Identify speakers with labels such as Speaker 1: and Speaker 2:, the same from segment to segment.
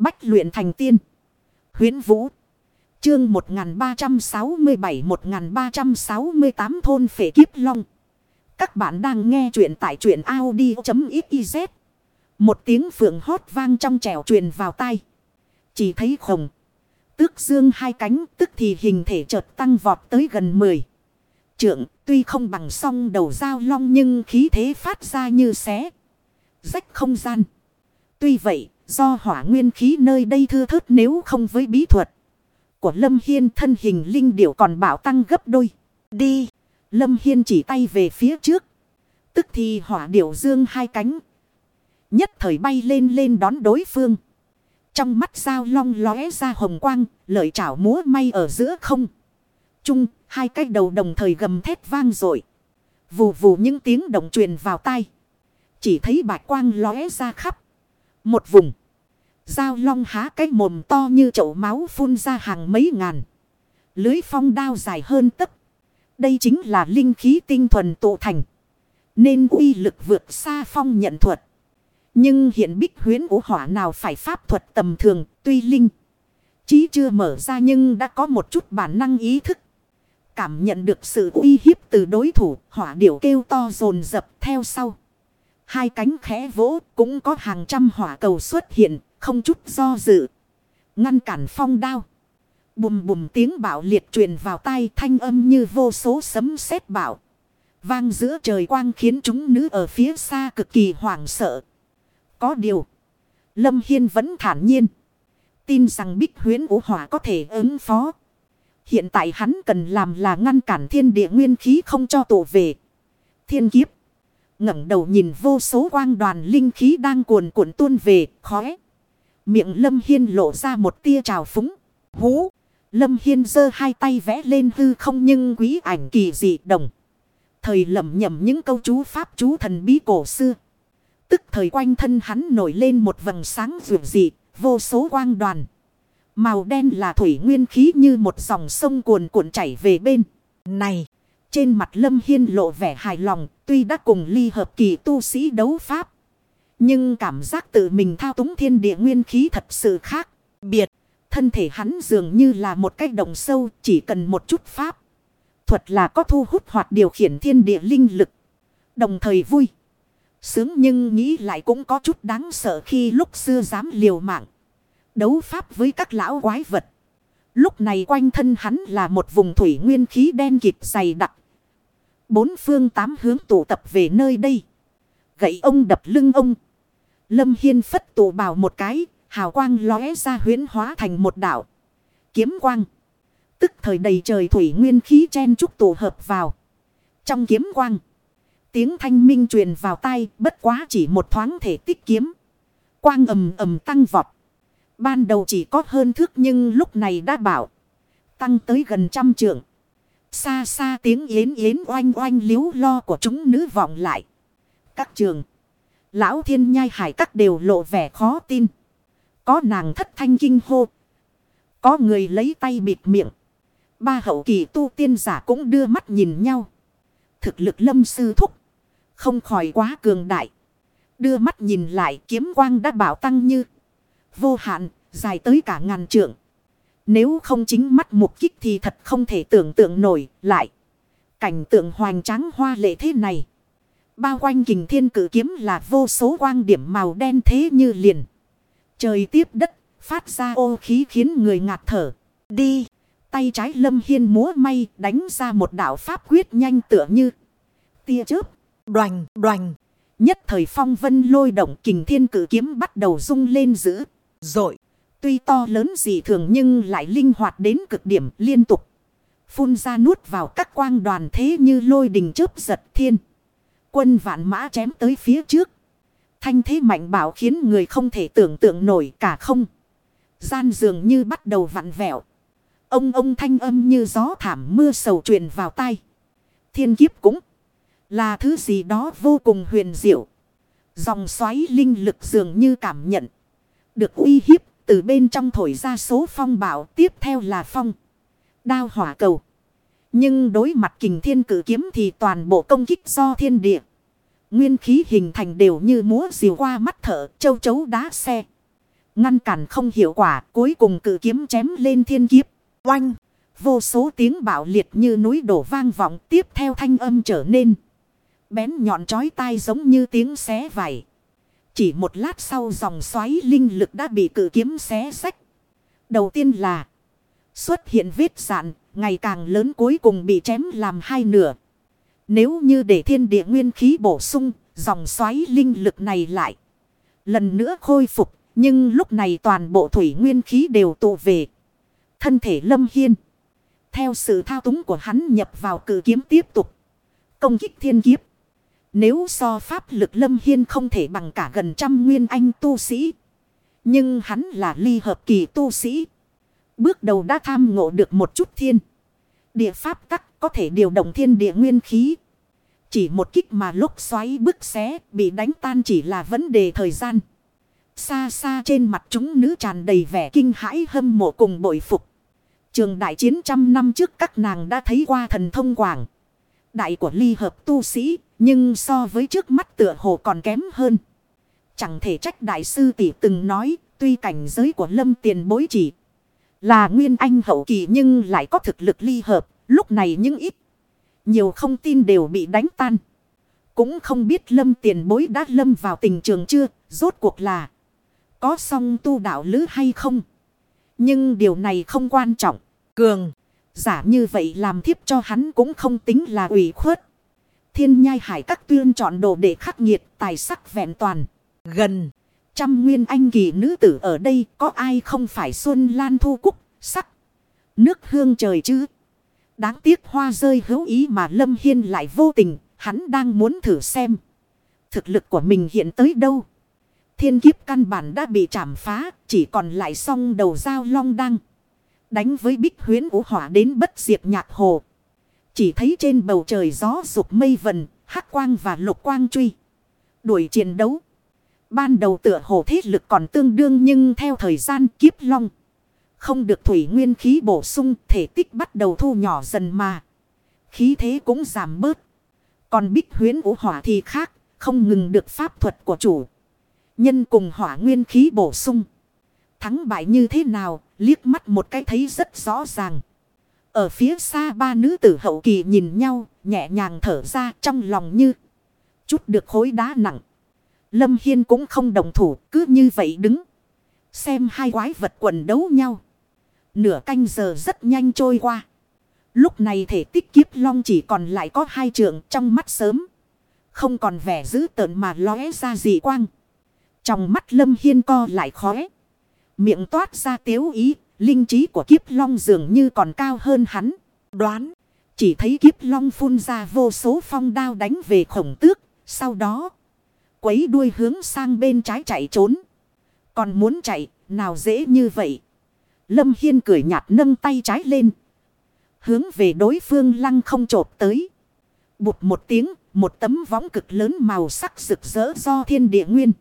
Speaker 1: Bách luyện thành tiên. huyễn Vũ. Chương 1367-1368 thôn phệ kiếp long. Các bạn đang nghe truyện tại truyện Audi.xyz. Một tiếng phượng hót vang trong trẻo truyền vào tai. Chỉ thấy khổng. Tước dương hai cánh, tức thì hình thể chợt tăng vọt tới gần 10. Trượng, tuy không bằng song đầu dao long nhưng khí thế phát ra như xé. Rách không gian. Tuy vậy do hỏa nguyên khí nơi đây thưa thớt nếu không với bí thuật. Của Lâm Hiên thân hình linh điểu còn bảo tăng gấp đôi. Đi. Lâm Hiên chỉ tay về phía trước. Tức thì hỏa điểu dương hai cánh. Nhất thời bay lên lên đón đối phương. Trong mắt sao long lóe ra hồng quang, lợi chảo múa may ở giữa không. Trung, hai cái đầu đồng thời gầm thét vang dội Vù vù những tiếng động truyền vào tai. Chỉ thấy bạch quang lóe ra khắp. Một vùng. Giao long há cái mồm to như chậu máu phun ra hàng mấy ngàn. Lưới phong đao dài hơn tấc. Đây chính là linh khí tinh thuần tụ thành. Nên uy lực vượt xa phong nhận thuật. Nhưng hiện bích huyến của hỏa nào phải pháp thuật tầm thường, tuy linh. Chí chưa mở ra nhưng đã có một chút bản năng ý thức. Cảm nhận được sự uy hiếp từ đối thủ, hỏa điểu kêu to rồn dập theo sau. Hai cánh khẽ vỗ cũng có hàng trăm hỏa cầu xuất hiện, không chút do dự. Ngăn cản phong đao. Bùm bùm tiếng bạo liệt truyền vào tai thanh âm như vô số sấm sét bạo. Vang giữa trời quang khiến chúng nữ ở phía xa cực kỳ hoảng sợ. Có điều. Lâm Hiên vẫn thản nhiên. Tin rằng bích huyến ủ hỏa có thể ứng phó. Hiện tại hắn cần làm là ngăn cản thiên địa nguyên khí không cho tổ về. Thiên kiếp. ngẩng đầu nhìn vô số quang đoàn linh khí đang cuồn cuộn tuôn về, khóe. Miệng Lâm Hiên lộ ra một tia trào phúng. Hú. Lâm Hiên giơ hai tay vẽ lên hư không nhưng quý ảnh kỳ dị đồng. Thời lầm nhầm những câu chú pháp chú thần bí cổ xưa. Tức thời quanh thân hắn nổi lên một vầng sáng rượu dị, vô số quang đoàn. Màu đen là thủy nguyên khí như một dòng sông cuồn cuộn chảy về bên. Này, trên mặt Lâm Hiên lộ vẻ hài lòng, tuy đã cùng ly hợp kỳ tu sĩ đấu pháp. Nhưng cảm giác tự mình thao túng thiên địa nguyên khí thật sự khác, biệt. Thân thể hắn dường như là một cái đồng sâu, chỉ cần một chút pháp. Thuật là có thu hút hoặc điều khiển thiên địa linh lực. Đồng thời vui. Sướng nhưng nghĩ lại cũng có chút đáng sợ khi lúc xưa dám liều mạng. Đấu pháp với các lão quái vật. Lúc này quanh thân hắn là một vùng thủy nguyên khí đen kịt dày đặc. Bốn phương tám hướng tụ tập về nơi đây. Gậy ông đập lưng ông. Lâm Hiên phất tụ bảo một cái. Hào quang lóe ra huyến hóa thành một đảo. Kiếm quang. Tức thời đầy trời thủy nguyên khí chen chúc tụ hợp vào. Trong kiếm quang. Tiếng thanh minh truyền vào tai, bất quá chỉ một thoáng thể tích kiếm. Quang ầm ầm tăng vọt. Ban đầu chỉ có hơn thước nhưng lúc này đã bảo. Tăng tới gần trăm trượng. Xa xa tiếng yến yến oanh oanh liếu lo của chúng nữ vọng lại. Các trường. Lão thiên nhai hải các đều lộ vẻ khó tin. Có nàng thất thanh kinh hô. Có người lấy tay bịt miệng. Ba hậu kỳ tu tiên giả cũng đưa mắt nhìn nhau. Thực lực lâm sư thúc. Không khỏi quá cường đại. Đưa mắt nhìn lại kiếm quang đã bảo tăng như. Vô hạn, dài tới cả ngàn trượng. Nếu không chính mắt mục kích thì thật không thể tưởng tượng nổi lại. Cảnh tượng hoành tráng hoa lệ thế này. Bao quanh kình thiên cử kiếm là vô số quang điểm màu đen thế như liền. Trời tiếp đất, phát ra ô khí khiến người ngạt thở. Đi, tay trái lâm hiên múa may đánh ra một đạo pháp quyết nhanh tựa như tia chớp. Đoành, đoành. Nhất thời phong vân lôi động kình thiên cử kiếm bắt đầu rung lên dữ. Rồi, tuy to lớn gì thường nhưng lại linh hoạt đến cực điểm liên tục. Phun ra nuốt vào các quang đoàn thế như lôi đình chớp giật thiên. Quân vạn mã chém tới phía trước. Thanh thế mạnh bảo khiến người không thể tưởng tượng nổi cả không. Gian dường như bắt đầu vặn vẹo. Ông ông thanh âm như gió thảm mưa sầu truyền vào tai. Thiên kiếp cũng là thứ gì đó vô cùng huyền diệu. Dòng xoáy linh lực dường như cảm nhận. Được uy hiếp từ bên trong thổi ra số phong bảo tiếp theo là phong. Đao hỏa cầu. Nhưng đối mặt kình thiên cử kiếm thì toàn bộ công kích do thiên địa. Nguyên khí hình thành đều như múa diều qua mắt thở, châu chấu đá xe. Ngăn cản không hiệu quả, cuối cùng cử kiếm chém lên thiên kiếp. Oanh! Vô số tiếng bạo liệt như núi đổ vang vọng, tiếp theo thanh âm trở nên. Bén nhọn chói tai giống như tiếng xé vải. Chỉ một lát sau dòng xoáy linh lực đã bị cử kiếm xé sách. Đầu tiên là xuất hiện vết dạn, ngày càng lớn cuối cùng bị chém làm hai nửa. Nếu như để thiên địa nguyên khí bổ sung, dòng xoáy linh lực này lại. Lần nữa khôi phục, nhưng lúc này toàn bộ thủy nguyên khí đều tụ về. Thân thể lâm hiên. Theo sự thao túng của hắn nhập vào cử kiếm tiếp tục. Công kích thiên kiếp. Nếu so pháp lực lâm hiên không thể bằng cả gần trăm nguyên anh tu sĩ. Nhưng hắn là ly hợp kỳ tu sĩ. Bước đầu đã tham ngộ được một chút thiên. Địa pháp tắc có thể điều động thiên địa nguyên khí. Chỉ một kích mà lúc xoáy bức xé bị đánh tan chỉ là vấn đề thời gian. Xa xa trên mặt chúng nữ tràn đầy vẻ kinh hãi hâm mộ cùng bội phục. Trường đại chiến trăm năm trước các nàng đã thấy qua thần thông quảng. Đại của ly hợp tu sĩ, nhưng so với trước mắt tựa hồ còn kém hơn. Chẳng thể trách đại sư tỷ từng nói, tuy cảnh giới của lâm tiền bối chỉ là nguyên anh hậu kỳ nhưng lại có thực lực ly hợp, lúc này những ít. Nhiều không tin đều bị đánh tan. Cũng không biết lâm tiền bối đã lâm vào tình trường chưa, rốt cuộc là có song tu đạo lữ hay không. Nhưng điều này không quan trọng. Cường, giả như vậy làm thiếp cho hắn cũng không tính là ủy khuất. Thiên nhai hải các tuyên chọn đồ để khắc nghiệt tài sắc vẹn toàn. Gần, trăm nguyên anh kỳ nữ tử ở đây có ai không phải xuân lan thu cúc, sắc. Nước hương trời chứ. Đáng tiếc hoa rơi hữu ý mà Lâm Hiên lại vô tình, hắn đang muốn thử xem. Thực lực của mình hiện tới đâu. Thiên kiếp căn bản đã bị chảm phá, chỉ còn lại song đầu dao long đăng. Đánh với bích huyến ủ hỏa đến bất diệt nhạc hồ. Chỉ thấy trên bầu trời gió rục mây vần, hắc quang và lục quang truy. Đuổi chiến đấu. Ban đầu tựa hồ thiết lực còn tương đương nhưng theo thời gian kiếp long. Không được thủy nguyên khí bổ sung thể tích bắt đầu thu nhỏ dần mà. Khí thế cũng giảm bớt. Còn bích huyến ủ hỏa thì khác, không ngừng được pháp thuật của chủ. Nhân cùng hỏa nguyên khí bổ sung. Thắng bại như thế nào, liếc mắt một cái thấy rất rõ ràng. Ở phía xa ba nữ tử hậu kỳ nhìn nhau, nhẹ nhàng thở ra trong lòng như chút được khối đá nặng. Lâm Hiên cũng không đồng thủ, cứ như vậy đứng. Xem hai quái vật quần đấu nhau. Nửa canh giờ rất nhanh trôi qua. Lúc này thể tích kiếp long chỉ còn lại có hai trường trong mắt sớm. Không còn vẻ dữ tợn mà lóe ra dị quang. Trong mắt lâm hiên co lại khóe. Miệng toát ra tiếu ý. Linh trí của kiếp long dường như còn cao hơn hắn. Đoán. Chỉ thấy kiếp long phun ra vô số phong đao đánh về khổng tước. Sau đó. Quấy đuôi hướng sang bên trái chạy trốn. Còn muốn chạy. Nào dễ như vậy. Lâm Hiên cười nhạt nâng tay trái lên. Hướng về đối phương lăng không trộp tới. Bụt một tiếng. Một tấm võng cực lớn màu sắc rực rỡ do thiên địa nguyên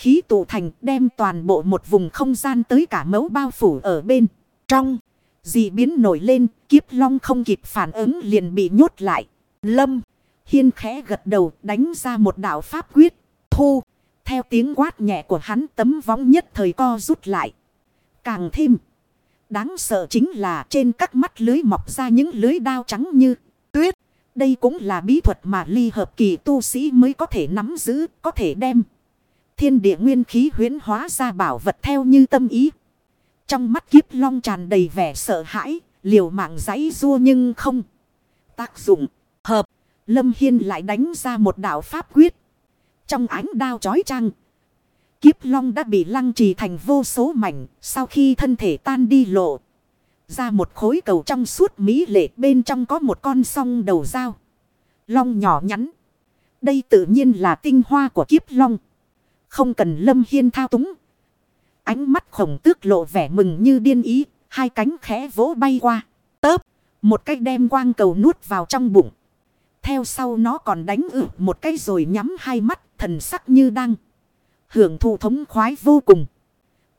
Speaker 1: khí tụ thành đem toàn bộ một vùng không gian tới cả mẫu bao phủ ở bên. Trong, dị biến nổi lên, kiếp long không kịp phản ứng liền bị nhốt lại. Lâm, hiên khẽ gật đầu đánh ra một đạo pháp quyết, thu. Theo tiếng quát nhẹ của hắn tấm vóng nhất thời co rút lại. Càng thêm, đáng sợ chính là trên các mắt lưới mọc ra những lưới đao trắng như tuyết. Đây cũng là bí thuật mà ly hợp kỳ tu sĩ mới có thể nắm giữ, có thể đem thiên địa nguyên khí huyến hóa ra bảo vật theo như tâm ý. Trong mắt kiếp long tràn đầy vẻ sợ hãi, liều mạng giấy rua nhưng không. Tác dụng, hợp, Lâm Hiên lại đánh ra một đạo pháp quyết. Trong ánh đao chói trăng, kiếp long đã bị lăng trì thành vô số mảnh, sau khi thân thể tan đi lộ. Ra một khối cầu trong suốt mỹ lệ bên trong có một con song đầu dao. Long nhỏ nhắn. Đây tự nhiên là tinh hoa của kiếp long. Không cần lâm hiên thao túng. Ánh mắt khổng tước lộ vẻ mừng như điên ý. Hai cánh khẽ vỗ bay qua. Tớp. Một cái đem quang cầu nuốt vào trong bụng. Theo sau nó còn đánh ử một cái rồi nhắm hai mắt thần sắc như đang. Hưởng thụ thống khoái vô cùng.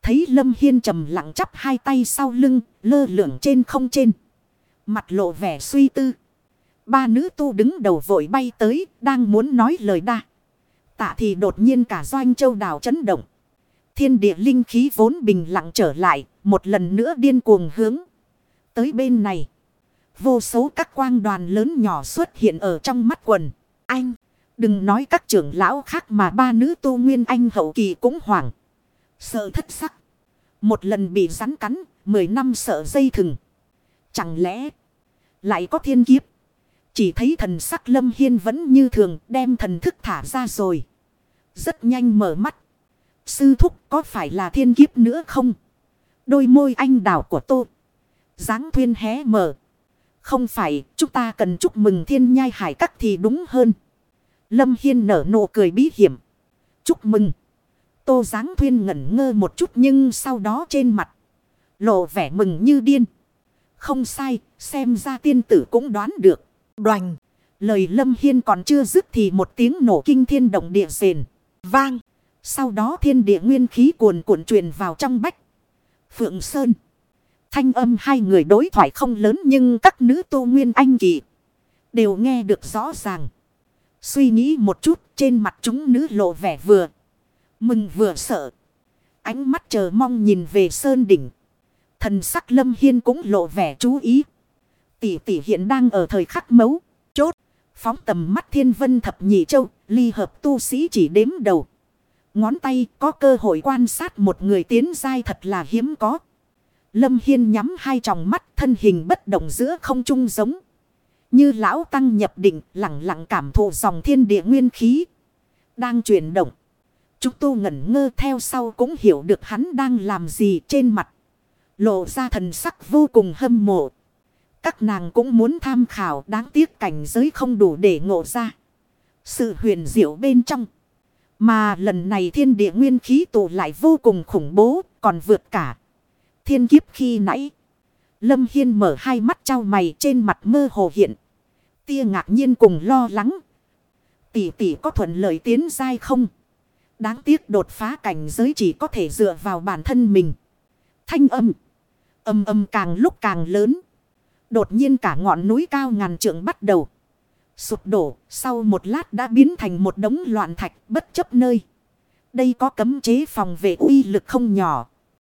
Speaker 1: Thấy Lâm Hiên trầm lặng chắp hai tay sau lưng, lơ lửng trên không trên. Mặt lộ vẻ suy tư. Ba nữ tu đứng đầu vội bay tới, đang muốn nói lời đa tạ thì đột nhiên cả doanh châu đảo chấn động. Thiên địa linh khí vốn bình lặng trở lại, một lần nữa điên cuồng hướng. Tới bên này, vô số các quang đoàn lớn nhỏ xuất hiện ở trong mắt quần. Anh, đừng nói các trưởng lão khác mà ba nữ tu nguyên anh hậu kỳ cũng hoảng. Sợ thất sắc. Một lần bị rắn cắn, mười năm sợ dây thừng. Chẳng lẽ lại có thiên kiếp? Chỉ thấy thần sắc lâm hiên vẫn như thường đem thần thức thả ra rồi. Rất nhanh mở mắt. Sư thúc có phải là thiên kiếp nữa không? Đôi môi anh đảo của tô. dáng thuyên hé mở. Không phải chúng ta cần chúc mừng thiên nhai hải các thì đúng hơn. Lâm Hiên nở nụ cười bí hiểm. Chúc mừng. Tô Giáng thuyên ngẩn ngơ một chút nhưng sau đó trên mặt. Lộ vẻ mừng như điên. Không sai, xem ra tiên tử cũng đoán được. Đoành. Lời Lâm Hiên còn chưa dứt thì một tiếng nổ kinh thiên động địa rền. Vang. Sau đó thiên địa nguyên khí cuồn cuộn truyền vào trong bách. Phượng Sơn. Thanh âm hai người đối thoại không lớn nhưng các nữ tô nguyên anh kỳ. Đều nghe được rõ ràng. Suy nghĩ một chút, trên mặt chúng nữ lộ vẻ vừa. Mừng vừa sợ. Ánh mắt chờ mong nhìn về Sơn Đỉnh. Thần sắc Lâm Hiên cũng lộ vẻ chú ý. Tỷ tỷ hiện đang ở thời khắc mấu. Chốt. Phóng tầm mắt thiên vân thập nhị châu. Ly hợp tu sĩ chỉ đếm đầu. Ngón tay có cơ hội quan sát một người tiến dai thật là hiếm có. Lâm Hiên nhắm hai tròng mắt, thân hình bất động giữa không trung giống. Như lão tăng nhập định lặng lặng cảm thụ dòng thiên địa nguyên khí. Đang chuyển động. Chúng tu ngẩn ngơ theo sau cũng hiểu được hắn đang làm gì trên mặt. Lộ ra thần sắc vô cùng hâm mộ. Các nàng cũng muốn tham khảo đáng tiếc cảnh giới không đủ để ngộ ra. Sự huyền diệu bên trong. Mà lần này thiên địa nguyên khí tụ lại vô cùng khủng bố, còn vượt cả. Thiên kiếp khi nãy. Lâm Hiên mở hai mắt trao mày trên mặt mơ hồ hiện. Tia ngạc nhiên cùng lo lắng. Tỷ tỷ có thuận lợi tiến dai không? Đáng tiếc đột phá cảnh giới chỉ có thể dựa vào bản thân mình. Thanh âm. Âm âm càng lúc càng lớn. Đột nhiên cả ngọn núi cao ngàn trượng bắt đầu. Sụp đổ, sau một lát đã biến thành một đống loạn thạch bất chấp nơi. Đây có cấm chế phòng vệ uy lực không nhỏ.